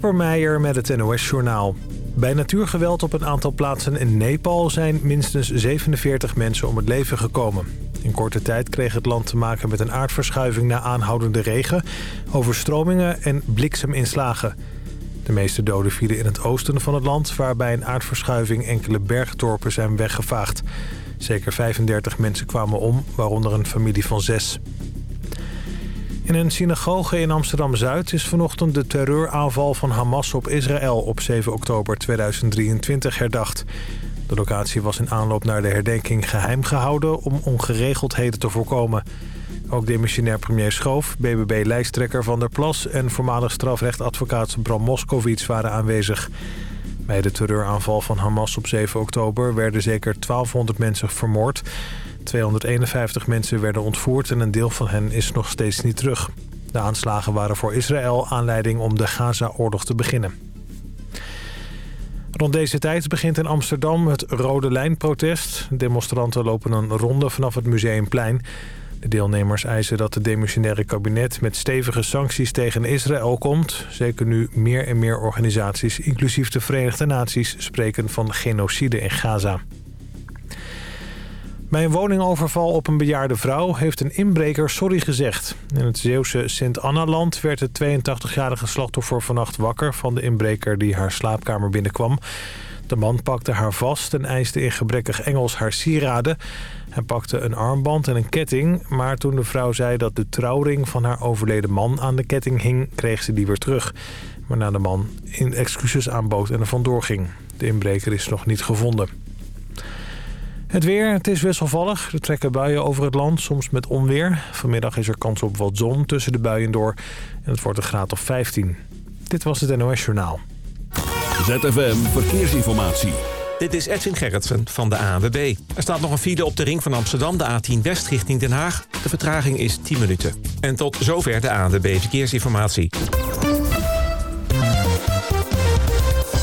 Kasper Meijer met het NOS-journaal. Bij natuurgeweld op een aantal plaatsen in Nepal zijn minstens 47 mensen om het leven gekomen. In korte tijd kreeg het land te maken met een aardverschuiving na aanhoudende regen, overstromingen en blikseminslagen. De meeste doden vielen in het oosten van het land, waarbij een aardverschuiving enkele bergdorpen zijn weggevaagd. Zeker 35 mensen kwamen om, waaronder een familie van zes. In een synagoge in Amsterdam-Zuid is vanochtend de terreuraanval van Hamas op Israël op 7 oktober 2023 herdacht. De locatie was in aanloop naar de herdenking geheim gehouden om ongeregeldheden te voorkomen. Ook demissionair premier Schoof, BBB-lijsttrekker Van der Plas... en voormalig strafrechtadvocaat Bram Moskowitz waren aanwezig. Bij de terreuraanval van Hamas op 7 oktober werden zeker 1200 mensen vermoord. 251 mensen werden ontvoerd en een deel van hen is nog steeds niet terug. De aanslagen waren voor Israël aanleiding om de Gaza-oorlog te beginnen. Rond deze tijd begint in Amsterdam het Rode Lijn-protest. Demonstranten lopen een ronde vanaf het Museumplein. De deelnemers eisen dat het demissionaire kabinet met stevige sancties tegen Israël komt. Zeker nu meer en meer organisaties, inclusief de Verenigde Naties, spreken van genocide in Gaza. Bij een woningoverval op een bejaarde vrouw heeft een inbreker sorry gezegd. In het Zeeuwse Sint-Anna-land werd het 82-jarige slachtoffer vannacht wakker... van de inbreker die haar slaapkamer binnenkwam. De man pakte haar vast en eiste in gebrekkig Engels haar sieraden. Hij pakte een armband en een ketting... maar toen de vrouw zei dat de trouwring van haar overleden man aan de ketting hing... kreeg ze die weer terug. Waarna de man in excuses aanbood en er vandoor ging. De inbreker is nog niet gevonden. Het weer, het is wisselvallig. Er trekken buien over het land, soms met onweer. Vanmiddag is er kans op wat zon tussen de buien door. En het wordt een graad of 15. Dit was het NOS Journaal. ZFM Verkeersinformatie. Dit is Edwin Gerritsen van de ANWB. Er staat nog een file op de ring van Amsterdam, de A10 West richting Den Haag. De vertraging is 10 minuten. En tot zover de ANWB Verkeersinformatie.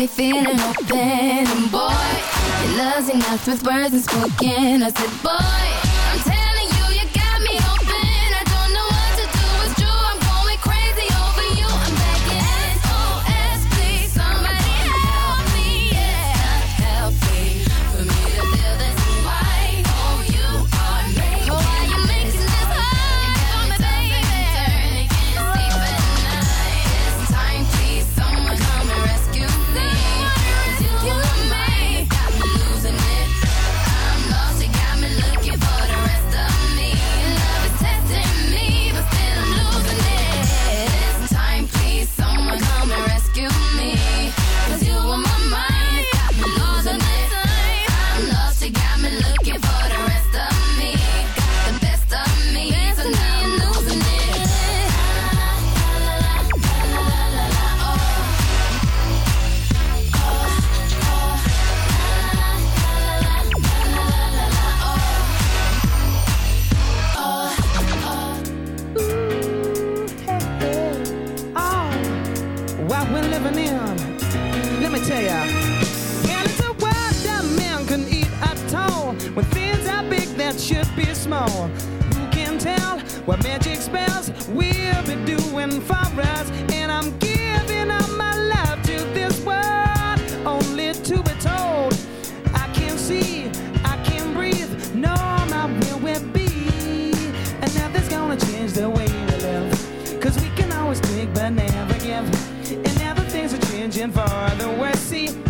me feeling open. And boy, your love's enough with words and spoken. I said, boy. the West Sea.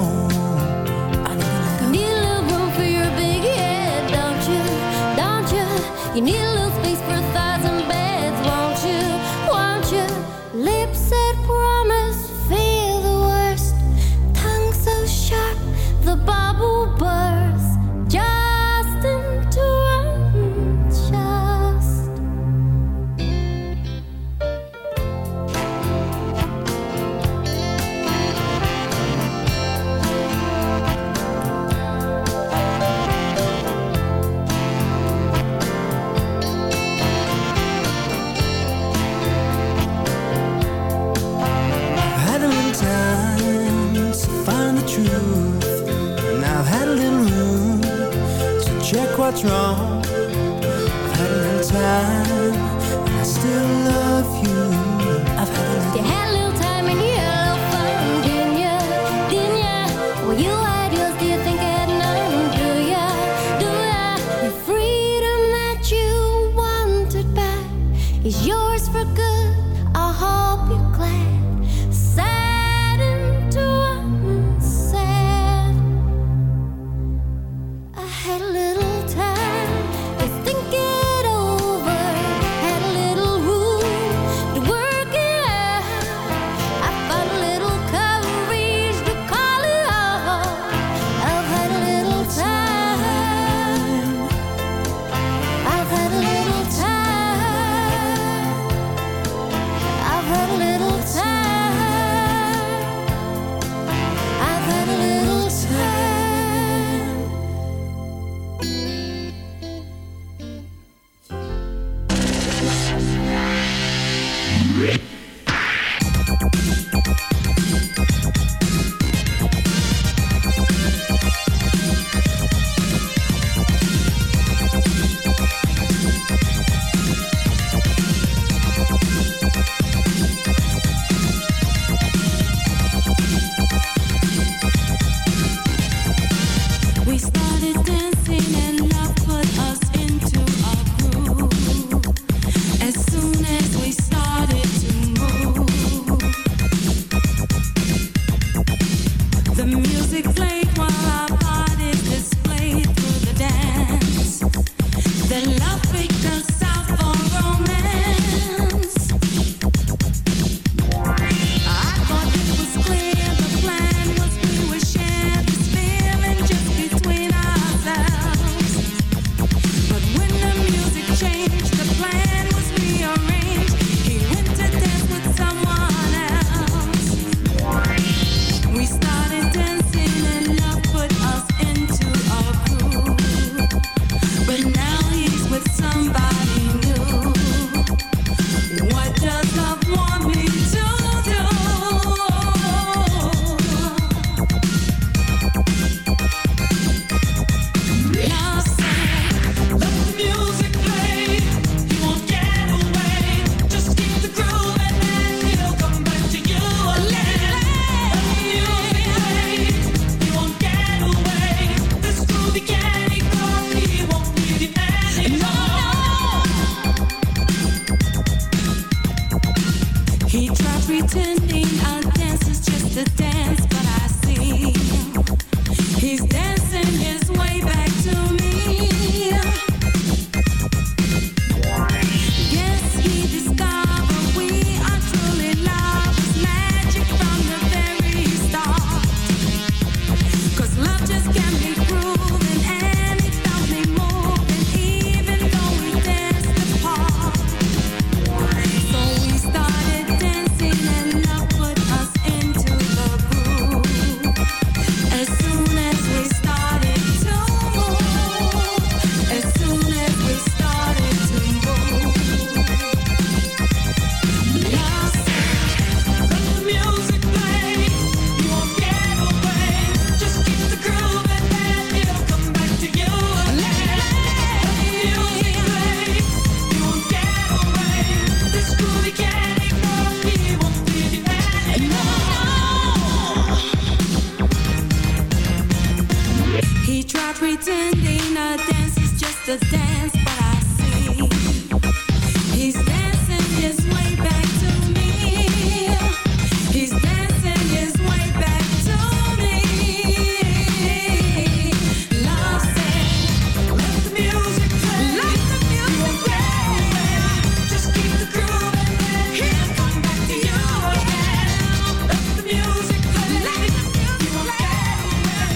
Inilah what's wrong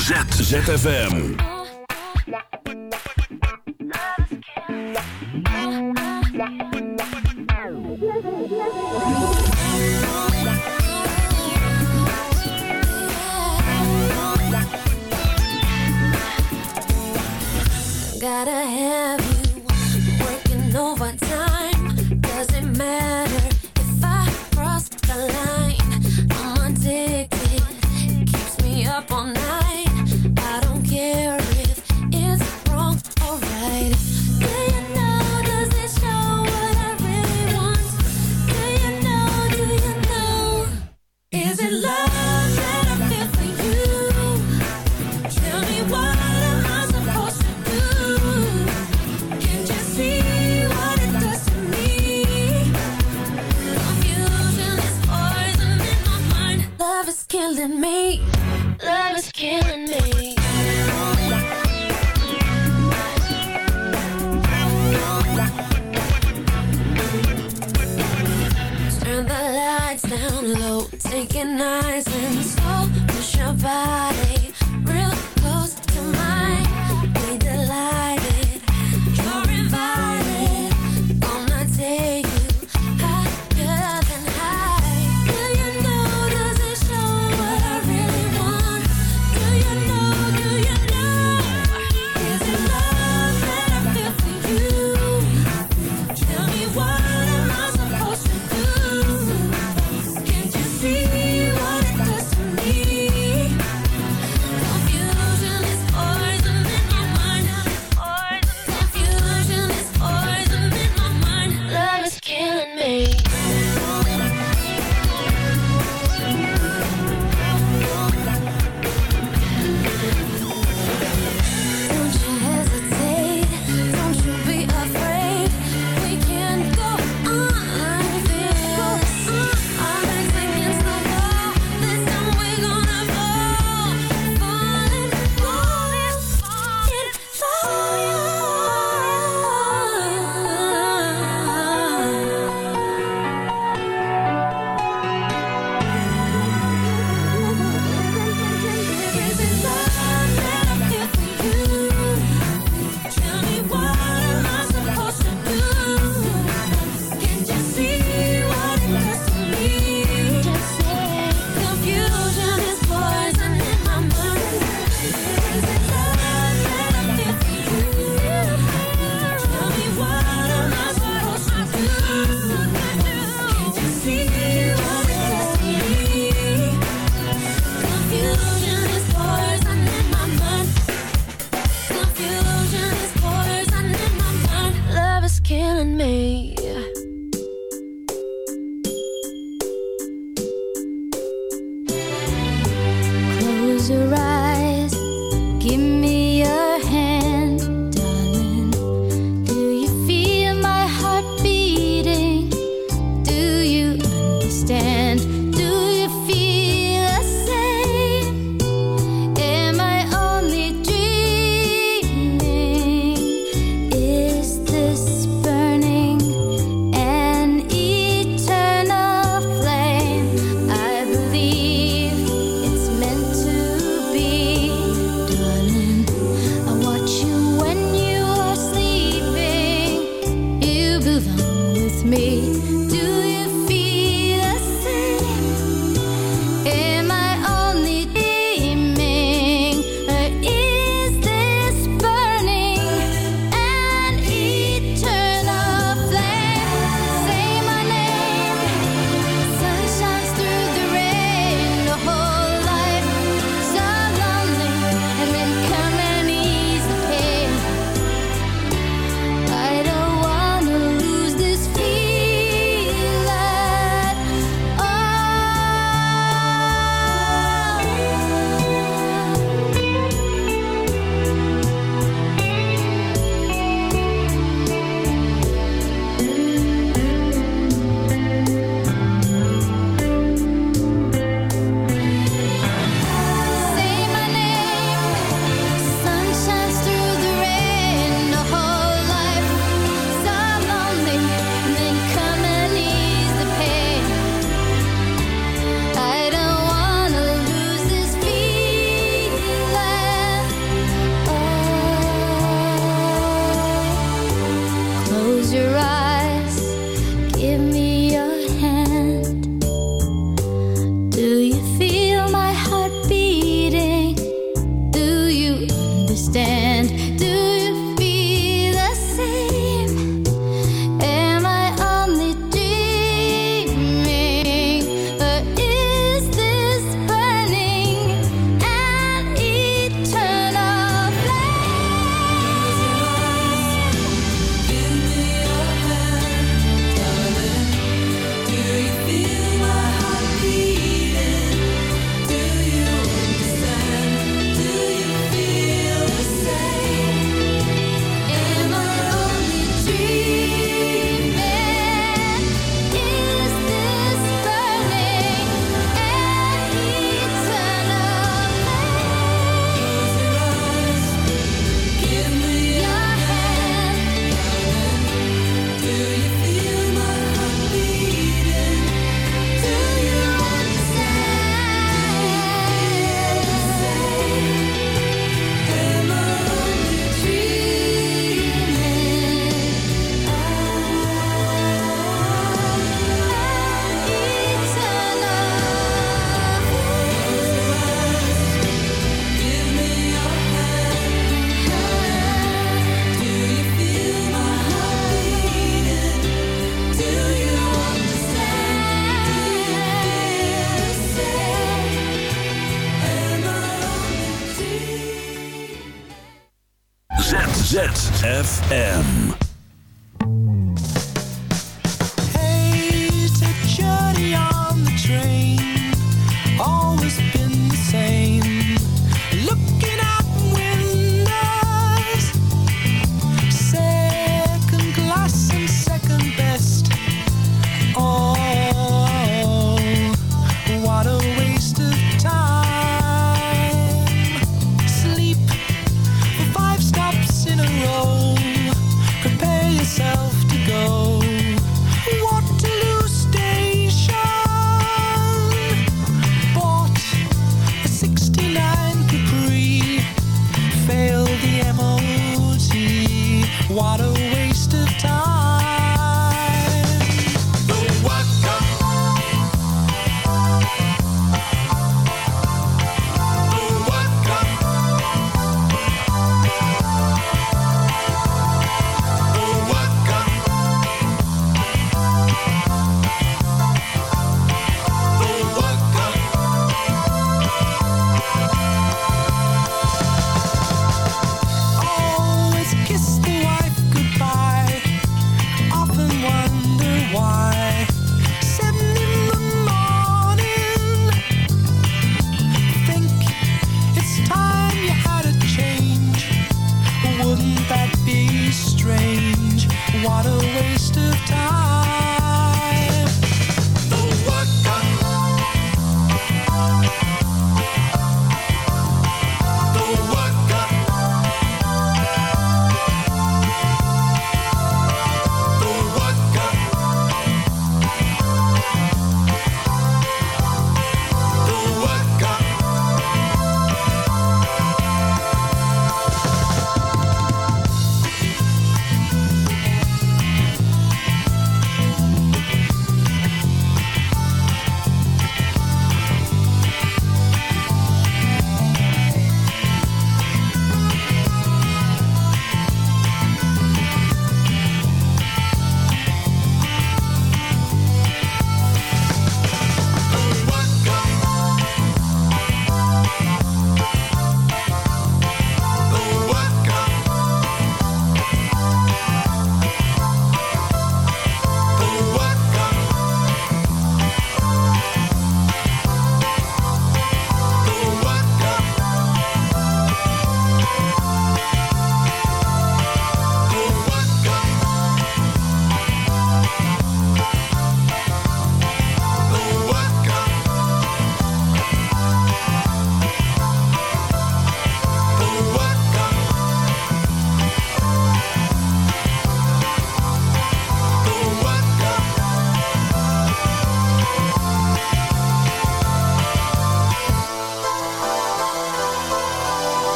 ZFM. Gotta have you working overtime. Making eyes and slow, push your back.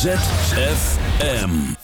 ZFM.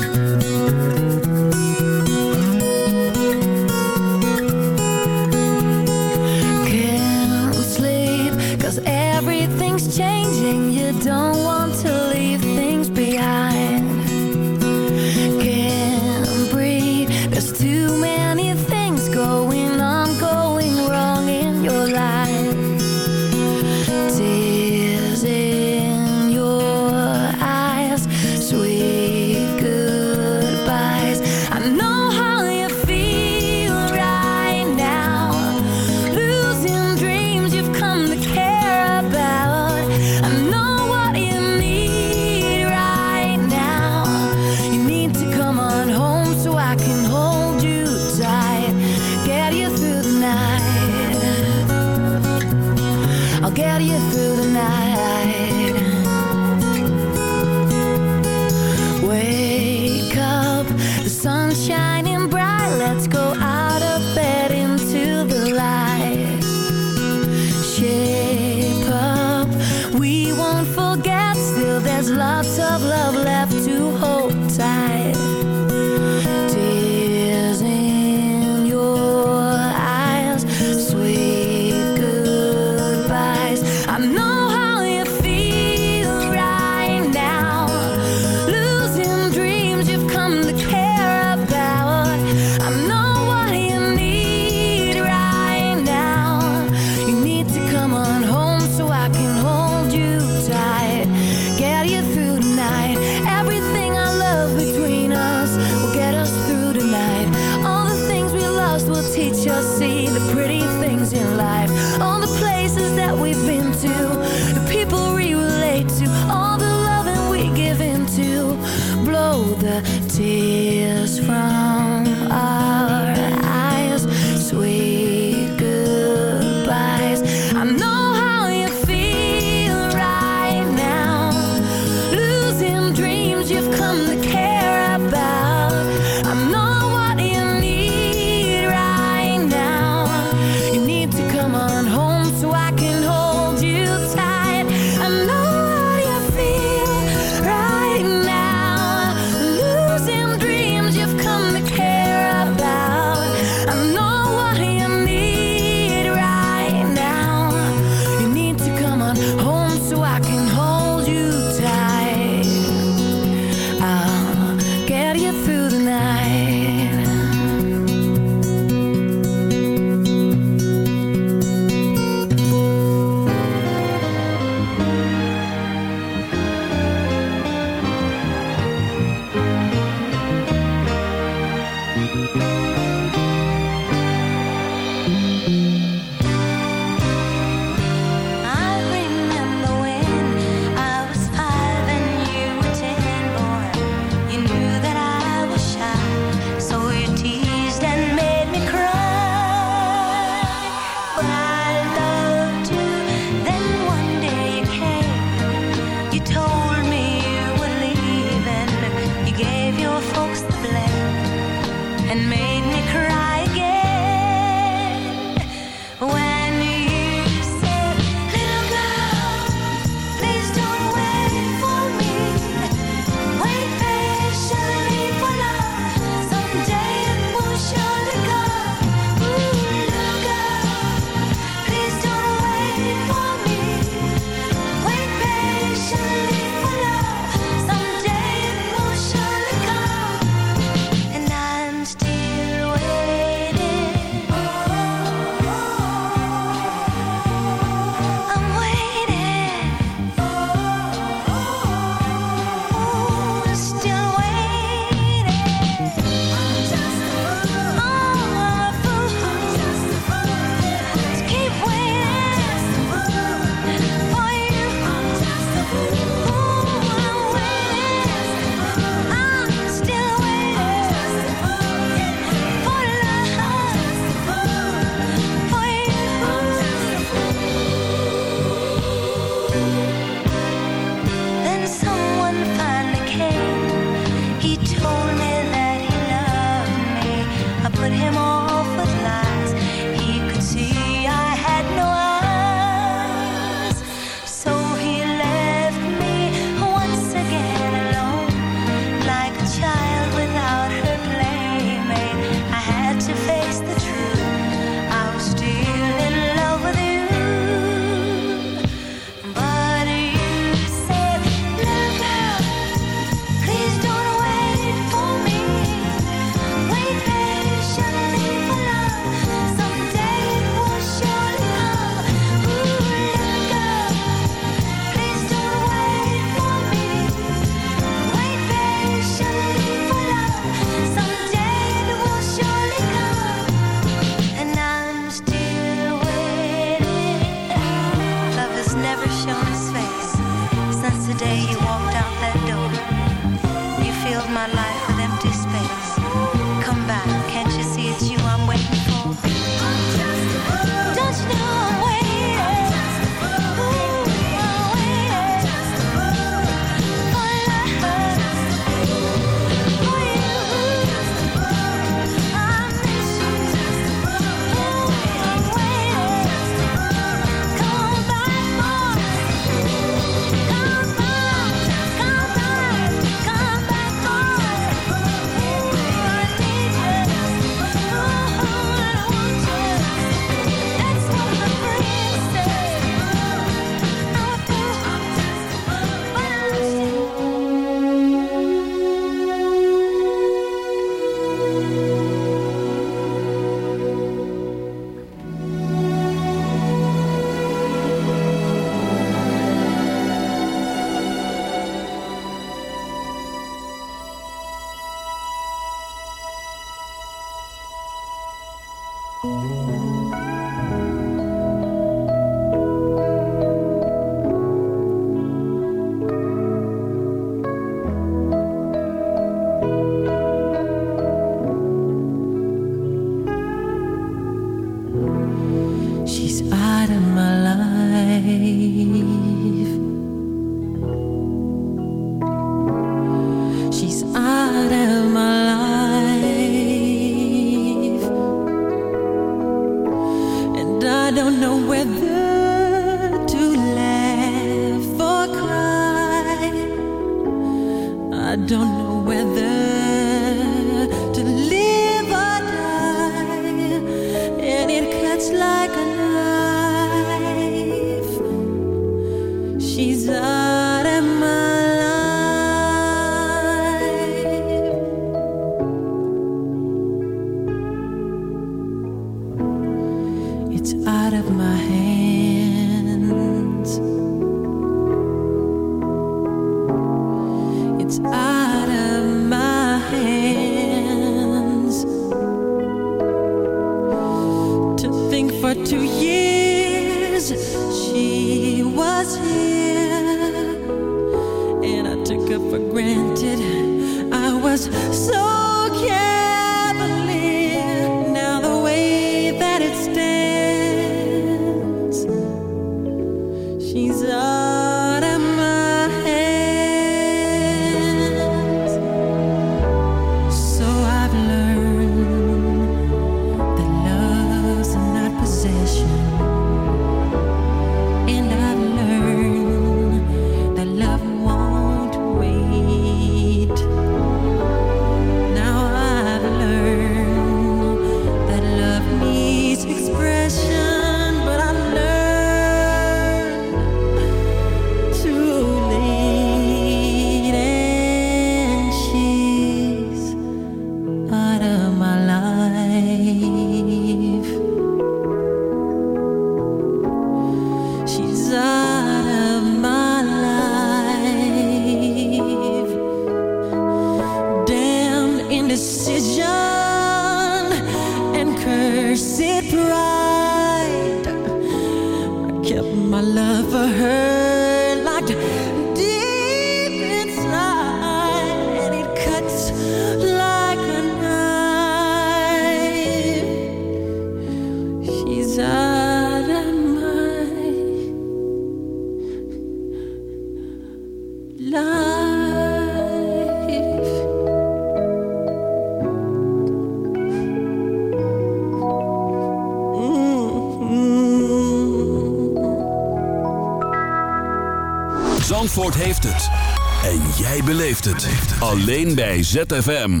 Alleen bij ZFM.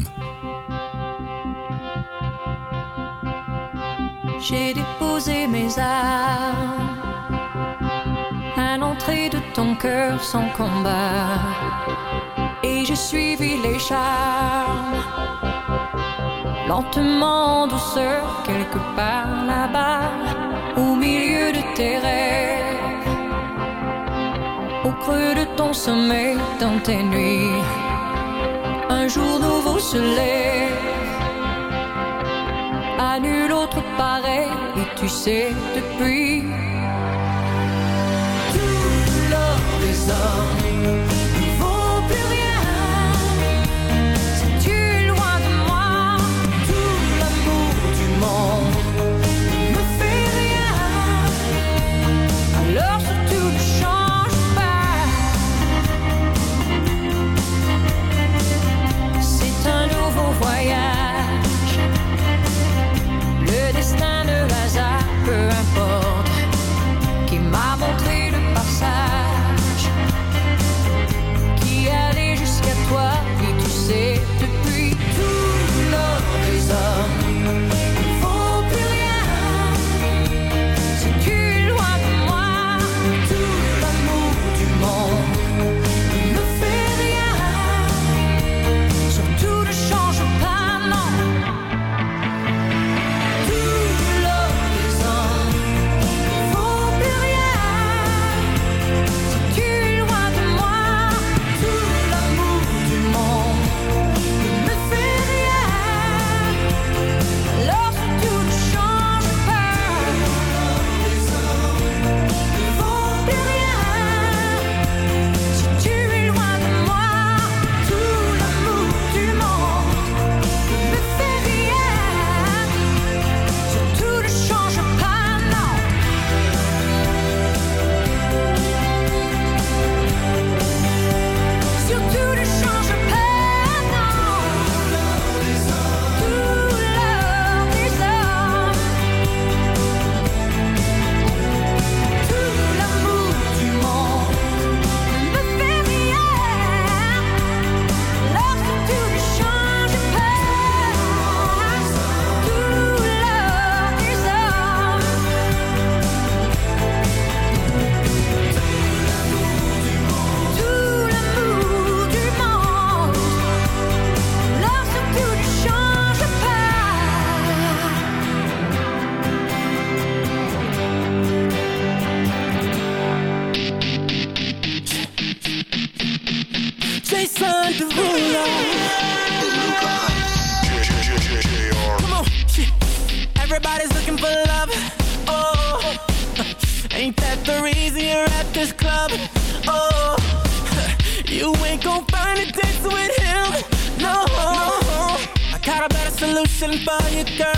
J'ai déposé mes armes à l'entrée de ton cœur sans combat. Et j'ai suivi les charmes. Lentement, douceur, quelque part là-bas, au milieu de tes rêves. ton sommeil, dans tes nuits. Un jour nouveau se lève, à nul autre pareil, et tu sais depuis. Tout l'or des hommes. by a girl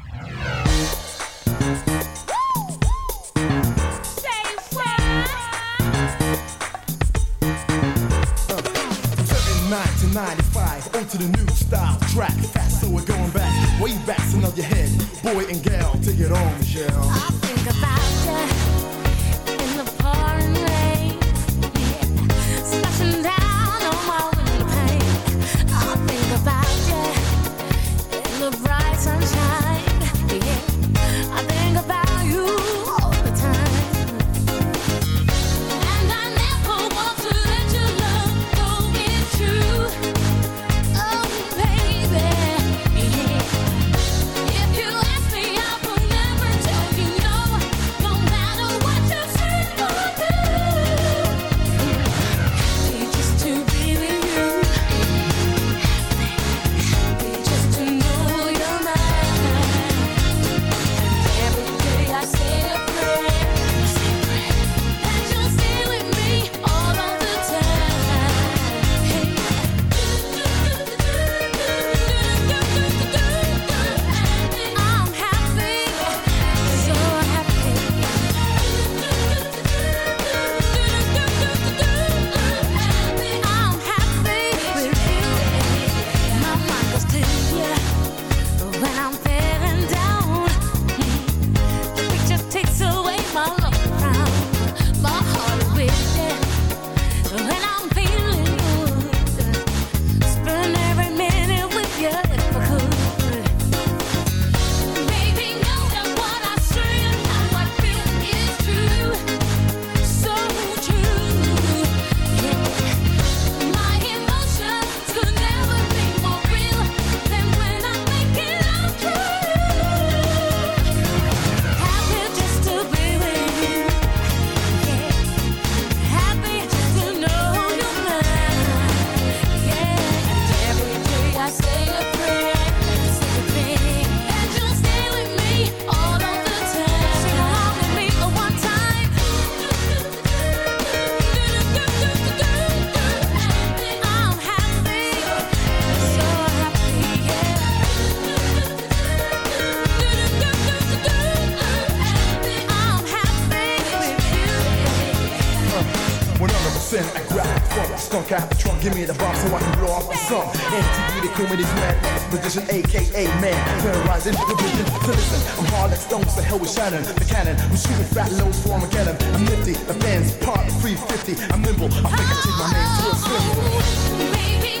Position, aka man. Terrorizing the vision. So listen, I'm hard like stones, the hell with Shannon, the cannon. I'm shooting fat loads for Armageddon. I'm nifty, the fans part 350. I'm nimble, I think I changed my name to a symbol. Oh, baby,